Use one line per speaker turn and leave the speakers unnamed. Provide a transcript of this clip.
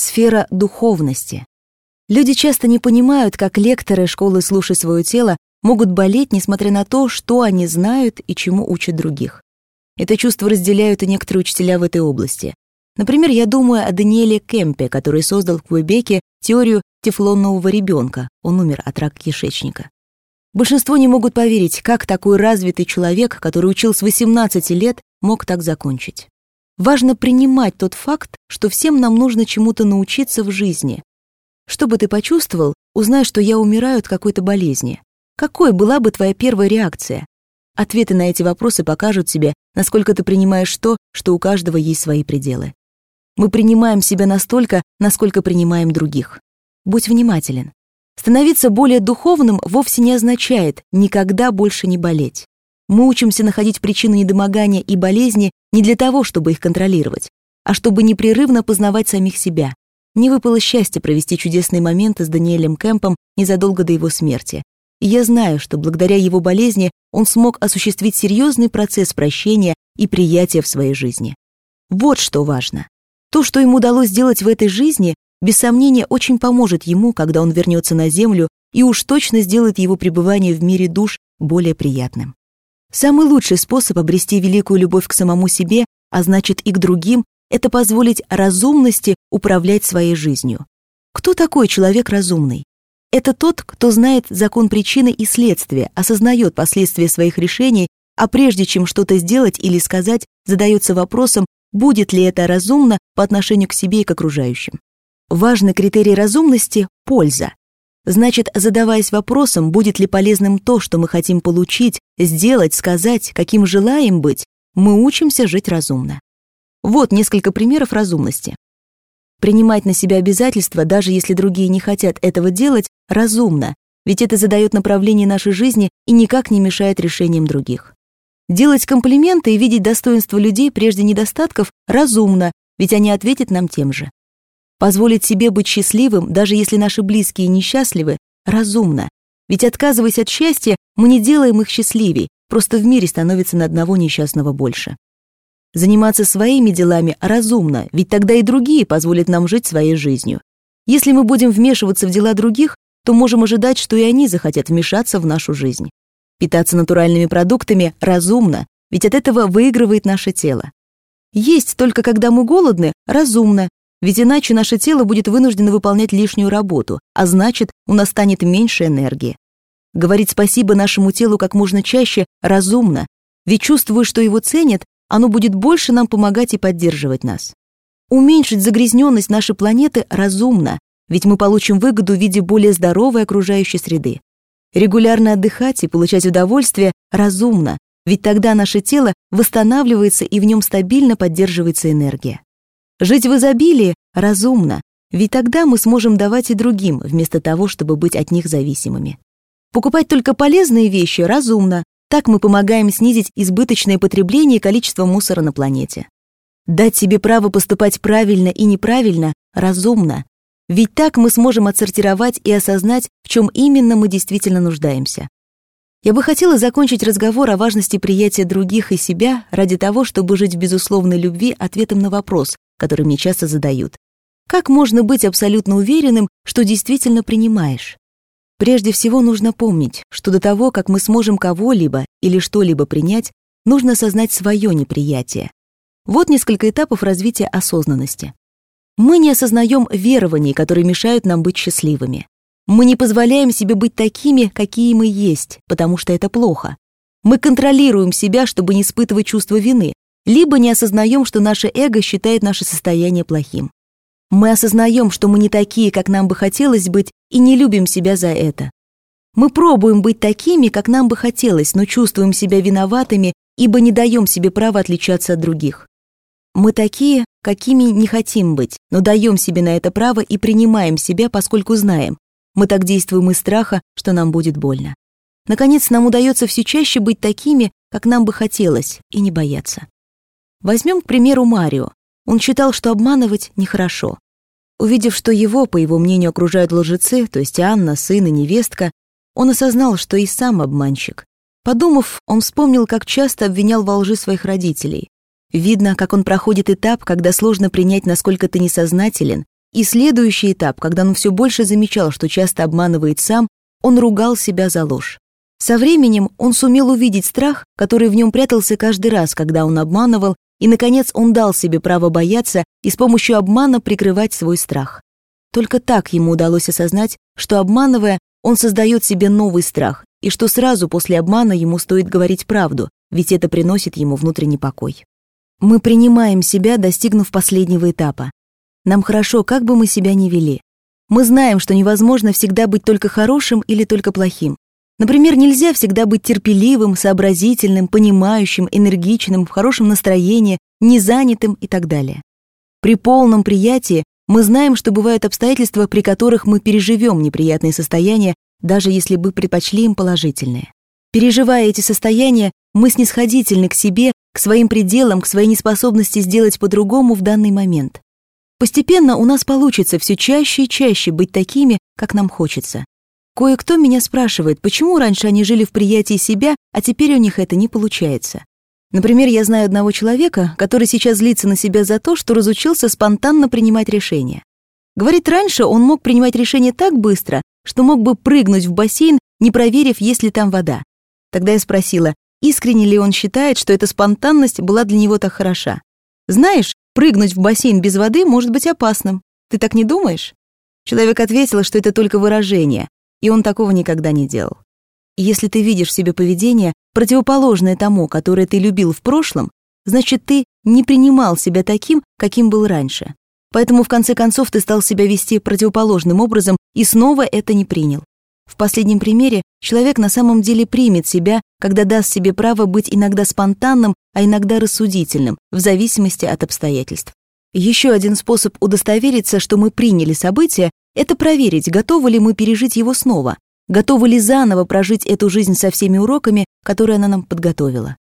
Сфера духовности. Люди часто не понимают, как лекторы школы «Слушай свое тело» могут болеть, несмотря на то, что они знают и чему учат других. Это чувство разделяют и некоторые учителя в этой области. Например, я думаю о Даниэле Кемпе, который создал в Квебеке теорию тефлонового ребенка. Он умер от рака кишечника. Большинство не могут поверить, как такой развитый человек, который учил с 18 лет, мог так закончить. Важно принимать тот факт, что всем нам нужно чему-то научиться в жизни. Что бы ты почувствовал, узнай, что я умираю от какой-то болезни. Какой была бы твоя первая реакция? Ответы на эти вопросы покажут тебе, насколько ты принимаешь то, что у каждого есть свои пределы. Мы принимаем себя настолько, насколько принимаем других. Будь внимателен. Становиться более духовным вовсе не означает никогда больше не болеть. Мы учимся находить причины недомогания и болезни не для того, чтобы их контролировать, а чтобы непрерывно познавать самих себя. Мне выпало счастье провести чудесные моменты с Даниэлем Кэмпом незадолго до его смерти. И я знаю, что благодаря его болезни он смог осуществить серьезный процесс прощения и приятия в своей жизни. Вот что важно. То, что ему удалось сделать в этой жизни, без сомнения очень поможет ему, когда он вернется на Землю, и уж точно сделает его пребывание в мире душ более приятным. Самый лучший способ обрести великую любовь к самому себе, а значит и к другим, это позволить разумности управлять своей жизнью. Кто такой человек разумный? Это тот, кто знает закон причины и следствия, осознает последствия своих решений, а прежде чем что-то сделать или сказать, задается вопросом, будет ли это разумно по отношению к себе и к окружающим. Важный критерий разумности – польза. Значит, задаваясь вопросом, будет ли полезным то, что мы хотим получить, сделать, сказать, каким желаем быть, мы учимся жить разумно. Вот несколько примеров разумности. Принимать на себя обязательства, даже если другие не хотят этого делать, разумно, ведь это задает направление нашей жизни и никак не мешает решениям других. Делать комплименты и видеть достоинство людей прежде недостатков разумно, ведь они ответят нам тем же. Позволить себе быть счастливым, даже если наши близкие несчастливы, разумно, ведь отказываясь от счастья, мы не делаем их счастливей, просто в мире становится на одного несчастного больше. Заниматься своими делами разумно, ведь тогда и другие позволят нам жить своей жизнью. Если мы будем вмешиваться в дела других, то можем ожидать, что и они захотят вмешаться в нашу жизнь. Питаться натуральными продуктами разумно, ведь от этого выигрывает наше тело. Есть только когда мы голодны, разумно, ведь иначе наше тело будет вынуждено выполнять лишнюю работу, а значит, у нас станет меньше энергии. Говорить спасибо нашему телу как можно чаще разумно, ведь чувствуя, что его ценят, оно будет больше нам помогать и поддерживать нас. Уменьшить загрязненность нашей планеты разумно, ведь мы получим выгоду в виде более здоровой окружающей среды. Регулярно отдыхать и получать удовольствие разумно, ведь тогда наше тело восстанавливается и в нем стабильно поддерживается энергия. Жить в изобилии разумно, ведь тогда мы сможем давать и другим, вместо того, чтобы быть от них зависимыми. Покупать только полезные вещи разумно, так мы помогаем снизить избыточное потребление и количество мусора на планете. Дать себе право поступать правильно и неправильно разумно, ведь так мы сможем отсортировать и осознать, в чем именно мы действительно нуждаемся. Я бы хотела закончить разговор о важности приятия других и себя ради того, чтобы жить в безусловной любви ответом на вопрос, который мне часто задают. Как можно быть абсолютно уверенным, что действительно принимаешь? Прежде всего нужно помнить, что до того, как мы сможем кого-либо или что-либо принять, нужно осознать свое неприятие. Вот несколько этапов развития осознанности. Мы не осознаем верований, которые мешают нам быть счастливыми. Мы не позволяем себе быть такими, какие мы есть, потому что это плохо. Мы контролируем себя, чтобы не испытывать чувство вины, либо не осознаем, что наше эго считает наше состояние плохим. Мы осознаем, что мы не такие, как нам бы хотелось быть, и не любим себя за это. Мы пробуем быть такими, как нам бы хотелось, но чувствуем себя виноватыми, ибо не даем себе права отличаться от других. Мы такие, какими не хотим быть, но даем себе на это право и принимаем себя, поскольку знаем, мы так действуем из страха, что нам будет больно. Наконец, нам удается все чаще быть такими, как нам бы хотелось, и не бояться. Возьмем, к примеру, Марио. Он считал, что обманывать нехорошо. Увидев, что его, по его мнению, окружают лжецы, то есть Анна, сын и невестка, он осознал, что и сам обманщик. Подумав, он вспомнил, как часто обвинял во лжи своих родителей. Видно, как он проходит этап, когда сложно принять, насколько ты несознателен, И следующий этап, когда он все больше замечал, что часто обманывает сам, он ругал себя за ложь. Со временем он сумел увидеть страх, который в нем прятался каждый раз, когда он обманывал, и, наконец, он дал себе право бояться и с помощью обмана прикрывать свой страх. Только так ему удалось осознать, что, обманывая, он создает себе новый страх, и что сразу после обмана ему стоит говорить правду, ведь это приносит ему внутренний покой. Мы принимаем себя, достигнув последнего этапа. Нам хорошо, как бы мы себя ни вели. Мы знаем, что невозможно всегда быть только хорошим или только плохим. Например, нельзя всегда быть терпеливым, сообразительным, понимающим, энергичным, в хорошем настроении, незанятым и так далее. При полном приятии мы знаем, что бывают обстоятельства, при которых мы переживем неприятные состояния, даже если бы предпочли им положительные. Переживая эти состояния, мы снисходительны к себе, к своим пределам, к своей неспособности сделать по-другому в данный момент. Постепенно у нас получится все чаще и чаще быть такими, как нам хочется. Кое-кто меня спрашивает, почему раньше они жили в приятии себя, а теперь у них это не получается. Например, я знаю одного человека, который сейчас злится на себя за то, что разучился спонтанно принимать решения. Говорит, раньше он мог принимать решения так быстро, что мог бы прыгнуть в бассейн, не проверив, есть ли там вода. Тогда я спросила, искренне ли он считает, что эта спонтанность была для него так хороша. Знаешь, прыгнуть в бассейн без воды может быть опасным. Ты так не думаешь? Человек ответил, что это только выражение, и он такого никогда не делал. Если ты видишь в себе поведение, противоположное тому, которое ты любил в прошлом, значит, ты не принимал себя таким, каким был раньше. Поэтому в конце концов ты стал себя вести противоположным образом и снова это не принял. В последнем примере человек на самом деле примет себя, когда даст себе право быть иногда спонтанным, а иногда рассудительным, в зависимости от обстоятельств. Еще один способ удостовериться, что мы приняли событие, это проверить, готовы ли мы пережить его снова, готовы ли заново прожить эту жизнь со всеми уроками, которые она нам подготовила.